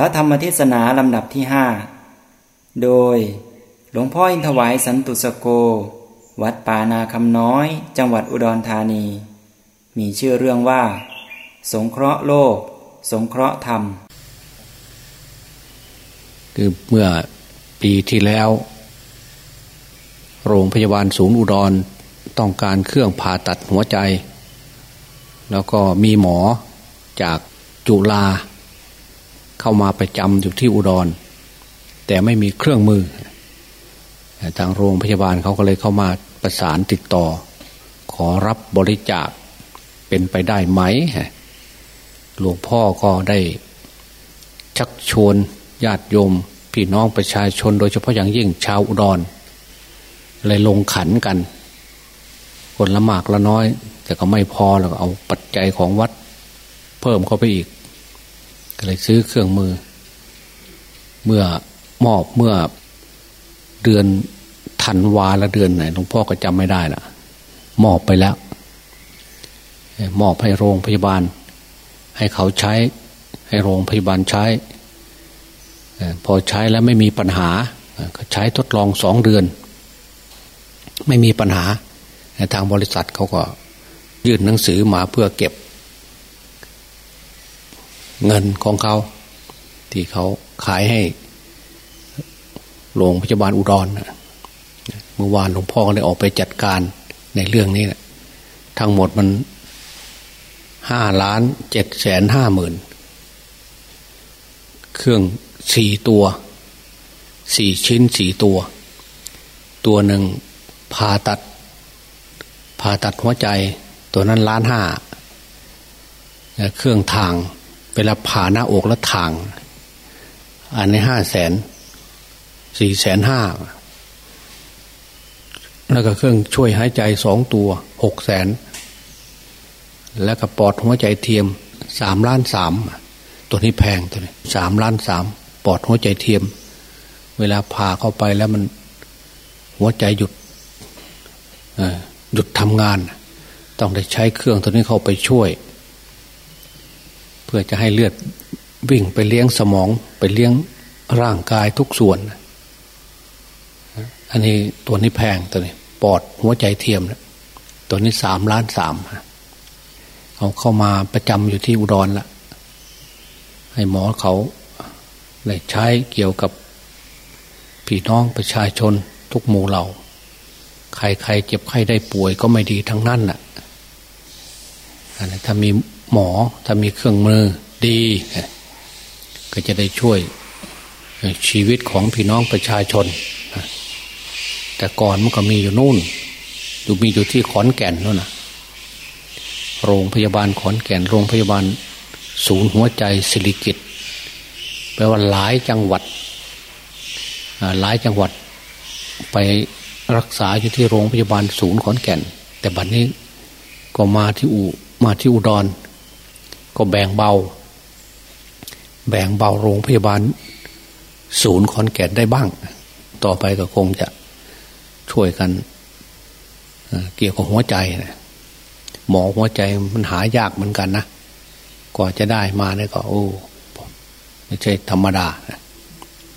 พระธรรมเทศนาลำดับที่ห้าโดยหลวงพ่ออินทวายสันตุสโก วัดป่านาคำน้อย จังหวัดอุดรธานี มีชื่อเรื่องว่า สงเคราะห์โลก สงเคราะห์ธรรม คือเมื่อปีที่แล้ว โรงพยาบาลศูนย์อุดรต้องการเครื่องผ่าตัดหัวใจ แล้วก็มีหมอจากจุฬา เข้ามาประจำอยู่ที่อุดร แต่ไม่มีเครื่องมือ ทางโรงพยาบาลเขาก็เลยเข้ามาประสานติดต่อ ขอรับบริจาคเป็นไปได้ไหมหลวงพ่อก็ได้ชักชวนญาติโยม พี่น้องประชาชน โดยเฉพาะอย่างยิ่งชาวอุดร เลยลงขันกัน คนละมากละน้อย แต่ก็ไม่พอแล้วเอาปัจจัยของวัด เพิ่มเข้าไปอีก ก็เลยซื้อเครื่องมือ เมื่อมอบเมื่อเดือนธันวาละเดือนไหนหลวงพ่อก็จำไม่ได้ละมอบไปแล้ว มอบให้โรงพยาบาล ให้เขาใช้ ให้โรงพยาบาลใช้ พอใช้แล้วไม่มีปัญหาก็ใช้ทดลองสองเดือน ไม่มีปัญหา ทางบริษัทเขาก็ยื่นหนังสือมาเพื่อเก็บ เงินของเขา ที่เขาขายให้โรงพยาบาลอุดรเมื่อวานหลวงพ่อก็เลยออกไปจัดการในเรื่องนี้แหละทั้งหมดมันห้าล้านเจ็ดแสนห้าหมื่นเครื่องสี่ตัวสี่ชิ้นสี่ตัว ตัวหนึ่งผ่าตัดผ่าตัดหัวใจ ตัวนั้นล้านห้าเครื่องทาง เวลาผ่าหน้าอกแล้วทาง อันในห้าแสนสี่แสนห้าแล้วก็เครื่องช่วยหายใจสองตัวหกแสนแล้วก็ปอดหัวใจเทียมสามล้านสามตัวนี้แพงตัวนี้สามล้านสามปอดหัวใจเทียม เวลาผ่าเข้าไปแล้วมันหัวใจหยุดหยุดทำงาน ต้องได้ใช้เครื่องตัวนี้เข้าไปช่วย เพื่อจะให้เลือดวิ่งไปเลี้ยงสมองไปเลี้ยงร่างกายทุกส่วน อันนี้ตัวนี้แพงตัวนี้ ปอดหัวใจเทียมนะตัวนี้สามล้านสามเขาเข้ามาประจำอยู่ที่อุดรละให้หมอเขาได้ใช้เกี่ยวกับพี่น้องประชาชนทุกหมู่เหล่า ใครใครเจ็บไข้ได้ป่วยก็ไม่ดีทั้งนั้นแหละถ้ามี หมอถ้ามีเครื่องมือดี ก็จะได้ช่วยชีวิตของพี่น้องประชาชน แต่ก่อนมันก็มีอยู่นู่นอยู่มีอยู่ที่ขอนแก่นนู่นนะโรงพยาบาลขอนแก่น โรงพยาบาล ศูนย์หัวใจสิริกิตแปลว่าหลายจังหวัดหลายจังหวัด ไปรักษาอยู่ที่โรงพยาบาลศูนย์ขอนแก่น แต่บัดนนี้ก็มาที่อูมาที่อุดร ก็แบ่งเบา แบ่งเบาโรงพยาบาล ศูนย์ขอนแก่นได้บ้าง ต่อไปก็คงจะช่วยกันเกี่ยวกับหัวใจนะหมอหัวใจมันหายากเหมือนกันนะกว่าจะได้มาเนี่ยก็โอ้ไม่ใช่ธรรมดา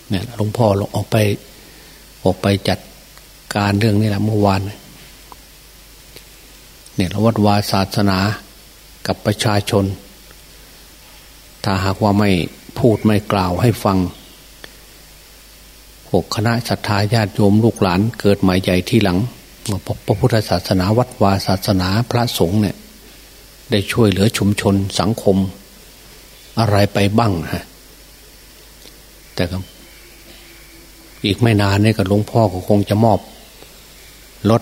เนี่ยหลวงพ่อลงออกไป ออกไปจัดการเรื่องนี้แหละเมื่อวานเนี่ยวัดวาศาสนากับประชาชน ถ้าหากว่าไม่พูดไม่กล่าวให้ฟังหกคณะศรัทธาญาติโยมลูกหลานเกิดใหม่ใหญ่ที่หลังพระพุทธศาสนาวัดวาศาสนาพระสงฆ์เนี่ย ได้ช่วยเหลือชุมชนสังคม อะไรไปบ้างฮะแต่ก็อีกไม่นานนี่ก็หลวงพ่อก็คงจะมอบรถ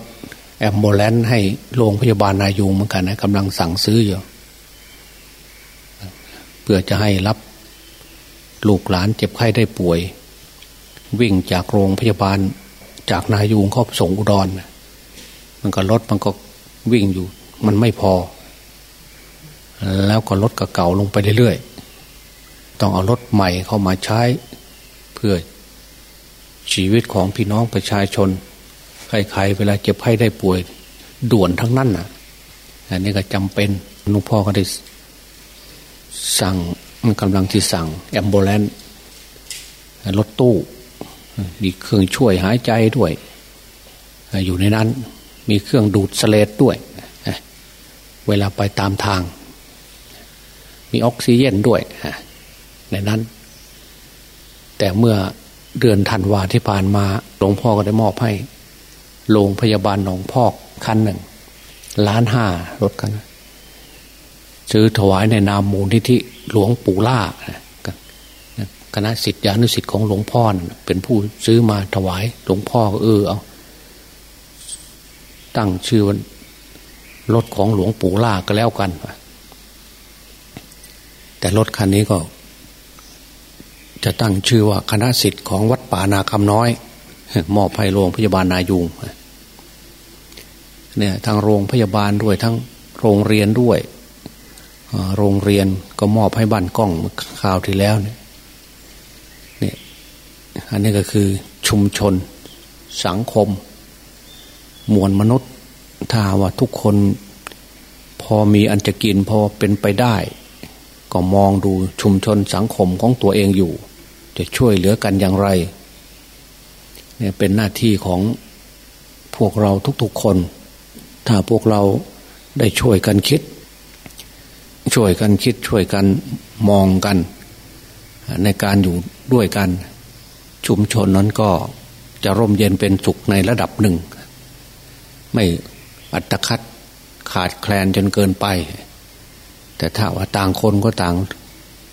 แอมโบเลนให้โรงพยาบาลนายูงเหมือนกันนะกำลังสั่งซื้ออยู่ พื่อจะให้รับ ลูกหลานเจ็บไข้ได้ป่วย วิ่งจากโรงพยาบาลจากนายูงเข้าส่งอุดร มันก็รถมันก็วิ่งอยู่ มันไม่พอ แล้วก็รถก็เก่าลงไปเรื่อยๆ ต้องเอารถใหม่เข้ามาใช้ เพื่อชีวิตของพี่น้องประชาชนใครๆเวลาเจ็บไข้ได้ป่วย ด่วนทั้งนั้นนะอันนี้ก็จำเป็นหลวงพ่อก็ได้ สั่งมันกำลังที่สั่งแอมโบเลนรถตู้ มีเครื่องช่วยหายใจด้วย อยู่ในนั้นมีเครื่องดูดสเลดด้วย เวลาไปตามทาง มีออกซิเจนด้วยในนั้น แต่เมื่อเดือนธันวาที่ผ่านมาหลวงพ่อก็ได้มอบให้โรงพยาบาลหนองพอกคันหนึ่งล้านห้ารถกัน ซื้อถวายในนามมูลทิธิหลวงปู่ล่าคณะสิทธิานุสิทธิ์ของหลวงพ่อเป็นผู้ซื้อมาถวายหลวงพ่อเออเอาตั้งชื่อรถของหลวงปู่ล่าก็แล้วกัน แต่รถคันนี้ก็ จะตั้งชื่อว่าคณะสิทธิ์ของวัดป่านาคำน้อย มอบให้โรงพยาบาลนายุงเนี่ยทั้งโรงพยาบาลด้วยทั้งโรงเรียนด้วย โรงเรียนก็มอบให้บ้านกล้องข่าวที่แล้วเนี่ยเนี่ยอันนี้ก็คือชุมชนสังคม มวลมนุษย์ถ้าว่าทุกคนพอมีอันจะกินพอเป็นไปได้ ก็มองดูชุมชนสังคมของตัวเองอยู่ จะช่วยเหลือกันอย่างไรเนี่ยเป็นหน้าที่ของพวกเราทุกๆคน ถ้าพวกเราได้ช่วยกันคิด ช่วยกันคิดช่วยกันมองกัน ในการอยู่ด้วยกัน ชุมชนนั้นก็จะร่มเย็นเป็นสุขในระดับหนึ่ง ไม่อัตคัดขาดแคลนจนเกินไป แต่ถ้าว่าต่างคนก็ต่าง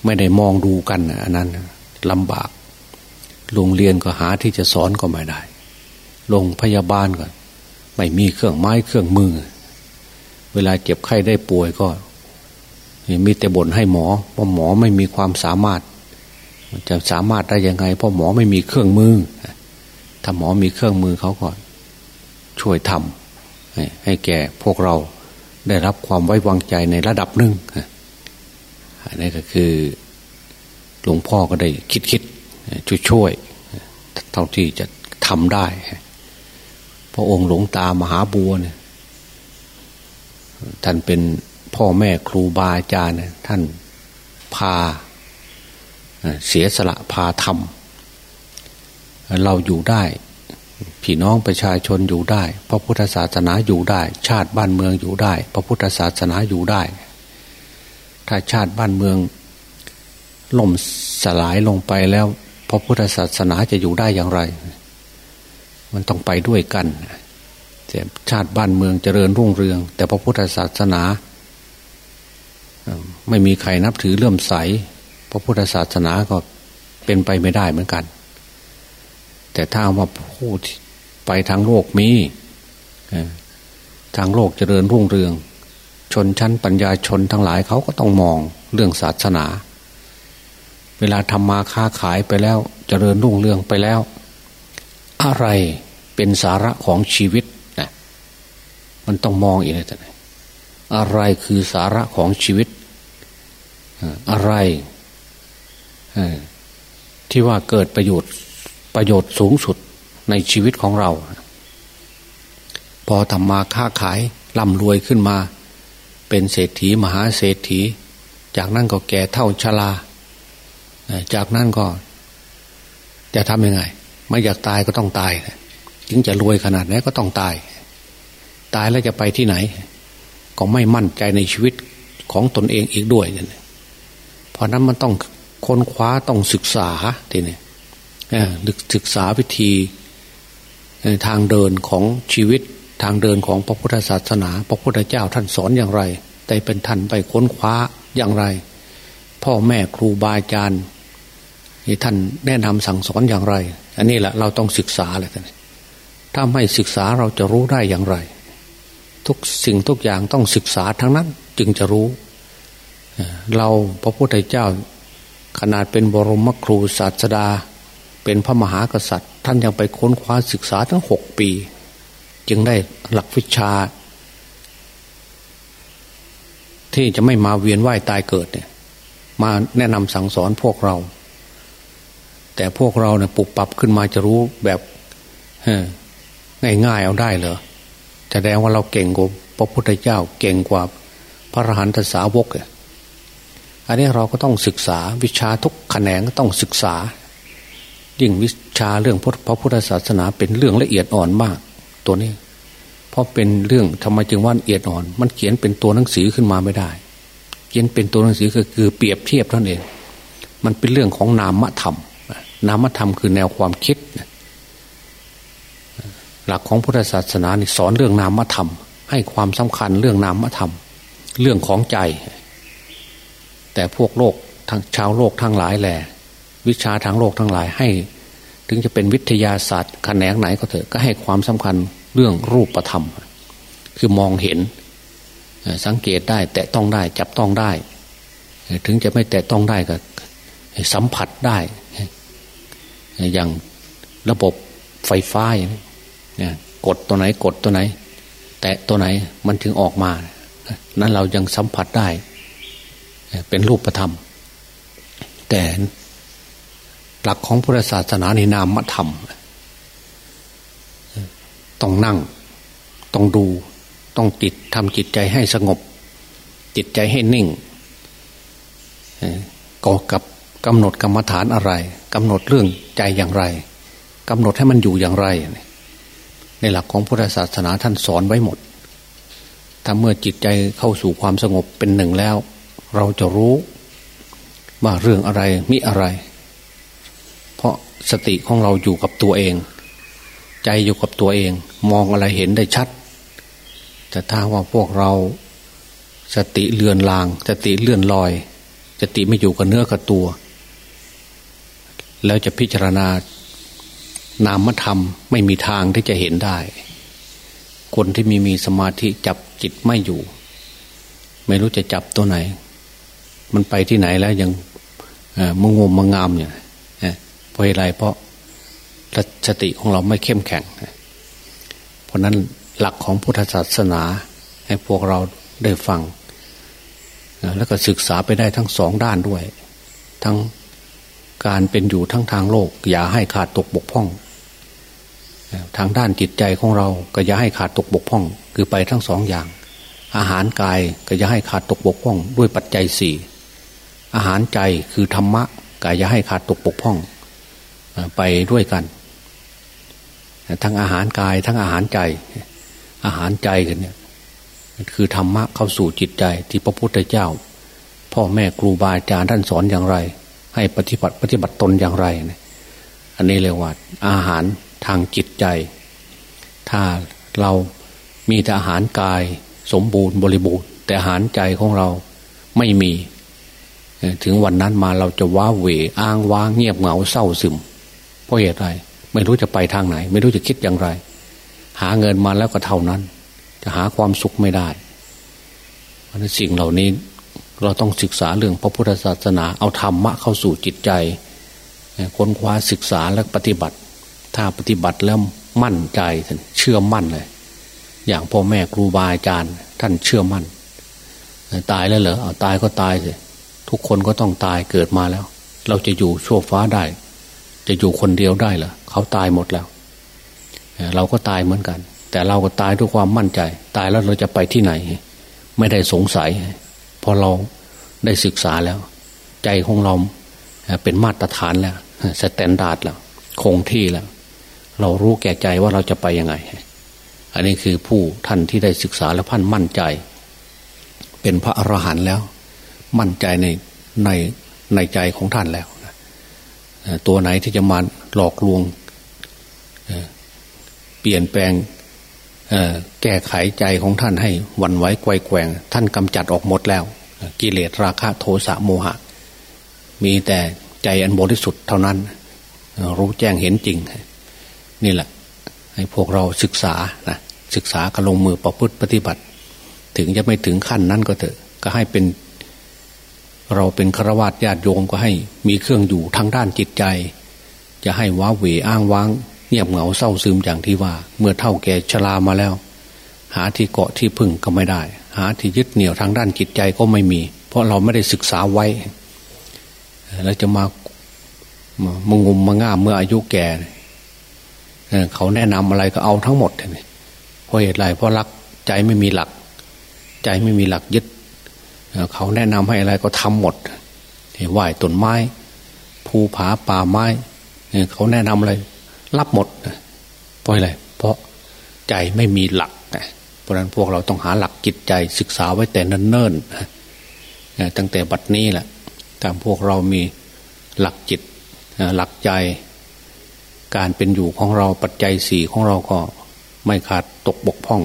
ไม่ได้มองดูกันอันนั้นลำบาก โรงเรียนก็หาที่จะสอนก็ไม่ได้ โรงพยาบาลก็ไม่มีเครื่องไม้เครื่องมือ เวลาเจ็บไข้ได้ป่วยก็ มีแต่บ่นให้หมอว่าหมอไม่มีความสามารถ จะสามารถได้ยังไง เพราะหมอไม่มีเครื่องมือ ถ้าหมอมีเครื่องมือเขาก็ช่วยทำให้แก่พวกเราได้รับความไว้วางใจในระดับหนึ่งอันนี้ก็คือหลวงพ่อก็ได้คิดคิดช่วยช่วยเท่าที่จะทำได้ พระองค์หลวงตามหาบัวเนี่ยท่านเป็น พ่อแม่ครูบาอาจารย์ท่านพาเสียสละพาทำเราอยู่ได้ พี่น้องประชาชนอยู่ได้ พระพุทธศาสนาอยู่ได้ ชาติบ้านเมืองอยู่ได้ พระพุทธศาสนาอยู่ได้ ถ้าชาติบ้านเมืองล่มสลายลงไปแล้ว พระพุทธศาสนาจะอยู่ได้อย่างไร มันต้องไปด้วยกันแต่ชาติบ้านเมืองเจริญรุ่งเรือง แต่พระพุทธศาสนา ไม่มีใครนับถือเลื่อมใสพระพุทธศาสนาก็เป็นไปไม่ได้เหมือนกัน แต่ถ้าว่าพูดไปทางโลกมีทางโลกเจริญรุ่งเรือง ชนชั้นปัญญาชนทั้งหลายเขาก็ต้องมองเรื่องศาสนา เวลาทำมาค้าขายไปแล้ว เจริญรุ่งเรืองไปแล้ว อะไรเป็นสาระของชีวิตนะมันต้องมองอีกเลยท่านอะไรคือสาระของชีวิต อะไรที่ว่าเกิดประโยชน์ประโยชน์สูงสุดในชีวิตของเรา พอทำมาค้าขายร่ำรวยขึ้นมา เป็นเศรษฐีมหาเศรษฐี จากนั้นก็แก่เท่าชราจากนั้นก็ จะทำยังไง ไม่อยากตายก็ต้องตายถึงจะรวยขนาดไหนก็ต้องตาย ตายแล้วจะไปที่ไหน ก็ไม่มั่นใจในชีวิตของตนเองอีกด้วยเนี่ย เพราะนั้นมันต้องค้นคว้าต้องศึกษาทีนี้ศึกษาวิธีทางเดินของชีวิตทางเดินของพระพุทธศาสนา พระพุทธเจ้าท่านสอนอย่างไร แต่เป็นท่านไปค้นคว้าอย่างไร พ่อแม่ครูบาอาจารย์ที่ท่านแนะนำสั่งสอนอย่างไร อันนี้แหละเราต้องศึกษาเลยท่านถ้าไม่ศึกษาเราจะรู้ได้อย่างไร ทุกสิ่งทุกอย่างต้องศึกษาทั้งนั้นจึงจะรู้ เราพระพุทธเจ้า ขนาดเป็นบรมครูศาสดา เป็นพระมหากษัตริย์ ท่านยังไปค้นคว้าศึกษาทั้งหกปี จึงได้หลักวิชา ที่จะไม่มาเวียนว่ายตายเกิดเนี่ย มาแนะนำสั่งสอนพวกเรา แต่พวกเราเนี่ยปุบปรับขึ้นมาจะรู้แบบง่ายๆเอาได้เหรอแสดงว่าเราเก่งกว่าพระพุทธเจ้าเก่งกว่าพระอรหันตสาวกอ่ อันนี้เราก็ต้องศึกษาวิชาทุกแขนงต้องศึกษา ยิ่งวิชาเรื่องพระพุทธศาสนาเป็นเรื่องละเอียดอ่อนมาก ตัวนี้ เพราะเป็นเรื่องทำไมจึงว่าละเอียดอ่อน มันเขียนเป็นตัวหนังสือขึ้นมาไม่ได้ เขียนเป็นตัวหนังสือก็คือเปรียบเทียบเท่านั้นเอง มันเป็นเรื่องของนามธรรม นามธรรมคือแนวความคิด หลักของพุทธศาสนาสอนเรื่องนามธรรม ให้ความสำคัญเรื่องนามธรรม เรื่องของใจ แต่พวกโลกทางชาวโลกทั้งหลายแหละวิชาทางโลกทั้งหลายให้ ถึงจะเป็นวิทยาศาสตร์แขนงไหนก็เถอะก็ให้ความสำคัญเรื่องรูปธรรม คือมองเห็น สังเกตได้แตะต้องได้จับต้องได้ ถึงจะไม่แตะต้องได้ก็สัมผัสได้ อย่างระบบไฟฟ้าอย่างนี้กดตัวไหนกดตัวไหน แตะตัวไหนมันถึงออกมา นั้นเรายังสัมผัสได้ เป็นรูปธรรม แต่หลักของพุทธศาสนาในนามธรรม ต้องนั่ง ต้องดู ต้องติดทำจิตใจให้สงบ จิตใจให้นิ่งก็กับกำหนดกรรมฐานอะไรกำหนดเรื่องใจอย่างไรกำหนดให้มันอยู่อย่างไร ในหลักของพุทธศาสนาท่านสอนไว้หมดถ้าเมื่อจิตใจเข้าสู่ความสงบเป็นหนึ่งแล้ว เราจะรู้ว่าเรื่องอะไรมิอะไร เพราะสติของเราอยู่กับตัวเอง ใจอยู่กับตัวเอง มองอะไรเห็นได้ชัด แต่ถ้าว่าพวกเราสติเลื่อนลาง สติเลื่อนลอยสติไม่อยู่กับเนื้อกับตัว แล้วจะพิจารณานามธรรมไม่มีทางที่จะเห็นได้ คนที่มีมีสมาธิจับจิตไม่อยู่ ไม่รู้จะจับตัวไหน มันไปที่ไหนแล้วยังมังงมมังงามเนี่ยพราะอะไรเพราะสติของเราไม่เข้มแข็ง เพราะนั้นหลักของพุทธศาสนา ให้พวกเราได้ฟัง แล้วก็ศึกษาไปได้ทั้งสองด้านด้วย ทั้งการเป็นอยู่ทั้งทางโลก อย่าให้ขาดตกบกพร่อง ทางด้านจิตใจของเราก็อย่าให้ขาดตกบกพร่อง คือไปทั้งสองอย่าง อาหารกายก็อย่าให้ขาดตกบกพร่อง ด้วยปัจจัยสี่ อาหารใจคือธรรมะก็อย่าให้ขาดตกบกพ่องไปด้วยกัน ทั้งอาหารกายทั้งอาหารใจ อาหารใจกันเนี่ยคือธรรมะเข้าสู่จิตใจที่พระพุทธเจ้า พ่อแม่ครูบาอาจารย์ท่านสอนอย่างไร ให้ปฏิบัติปฏิบัติตนอย่างไรเนี่ยอันนี้เรียกว่าอาหารทางจิตใจ ถ้าเรามีแต่อาหารกายสมบูรณ์บริบูรณ์ แต่อาหารใจของเราไม่มี ถึงวันนั้นมาเราจะว้าเหวอ้างว้างเงียบเหงาเศร้าซึม เพราะเหตุอะไร ไม่รู้จะไปทางไหน ไม่รู้จะคิดอย่างไร หาเงินมาแล้วก็เท่านั้น จะหาความสุขไม่ได้เพราะนั้นสิ่งเหล่านี้เราต้องศึกษาเรื่องพระพุทธศาสนาเอาธรรมะเข้าสู่จิตใจค้นคว้าศึกษาและปฏิบัติ ถ้าปฏิบัติแล้วมั่นใจเชื่อมั่นเลย อย่างพ่อแม่ครูบาอาจารย์ ท่านเชื่อมั่น ตายแล้วเหรอเอาตายก็ตายสิ ทุกคนก็ต้องตายเกิดมาแล้ว เราจะอยู่ชั่วฟ้าได้ จะอยู่คนเดียวได้เหรอเขาตายหมดแล้ว เราก็ตายเหมือนกัน แต่เราก็ตายด้วยความมั่นใจ ตายแล้วเราจะไปที่ไหน ไม่ได้สงสัย พอเราได้ศึกษาแล้ว ใจของเราเป็นมาตรฐานแล้ว standard แล้ว คงที่แล้ว เรารู้แก่ใจว่าเราจะไปยังไง อันนี้คือผู้ท่านที่ได้ศึกษาและพันมั่นใจ เป็นพระอรหันต์แล้ว มั่นใจในในในใจของท่านแล้วตัวไหนที่จะมาหลอกลวงเปลี่ยนแปลงแก้ไขใจของท่านให้วันไว้ไกวแกว่ง ท่านกำจัดออกหมดแล้ว กิเลสราคะโทสะโมหะ มีแต่ใจอันบริสุทธิ์เท่านั้น รู้แจ้งเห็นจริง นี่แหละ ให้พวกเราศึกษานะศึกษากระลงมือประพฤติปฏิบัติ ถึงจะไม่ถึงขั้นนั้นก็เถอะ ก็ให้เป็น เราเป็นฆราวาสญาติโยมก็ให้มีเครื่องอยู่ทางด้านจิตใจ จะให้ว้าเหวอ้างว้างเงียบเหงาเศร้าซึมอย่างที่ว่า เมื่อเท่าแก่ชรามาแล้ว หาที่เกาะที่พึ่งก็ไม่ได้ หาที่ยึดเหนี่ยวทางด้านจิตใจก็ไม่มี เพราะเราไม่ได้ศึกษาไว้ แล้วจะมามงุมมาง่าเมื่ออายุแก่เขาแนะนำอะไรก็เอาทั้งหมดเลยเพราะเหตุไรเพราะรักใจไม่มีหลัก ใจไม่มีหลักยึด เขาแนะนำให้อะไรก็ทำหมดไหว้ต้นไม้ ภูผาป่าไม้เขาแนะนำอะไร รับหมดเพราะอะไรเพราะใจไม่มีหลักเพราะนั้นพวกเราต้องหาหลักจิตใจศึกษาไว้แต่เนิ่นๆตั้งแต่บัดนี้แหละแต่พวกเรามีหลักจิตหลักใจ การเป็นอยู่ของเราปัจจัยสี่ของเราก็ไม่ขาดตกบกพร่อง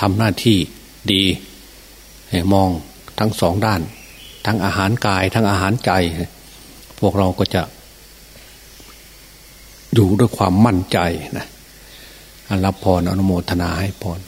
ทำหน้าที่ดีมอง ทั้งสองด้าน ทั้งอาหารกาย ทั้งอาหารใจ พวกเราก็จะอยู่ด้วยความมั่นใจนะรับพรอนุโมทนาให้พร